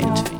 fate.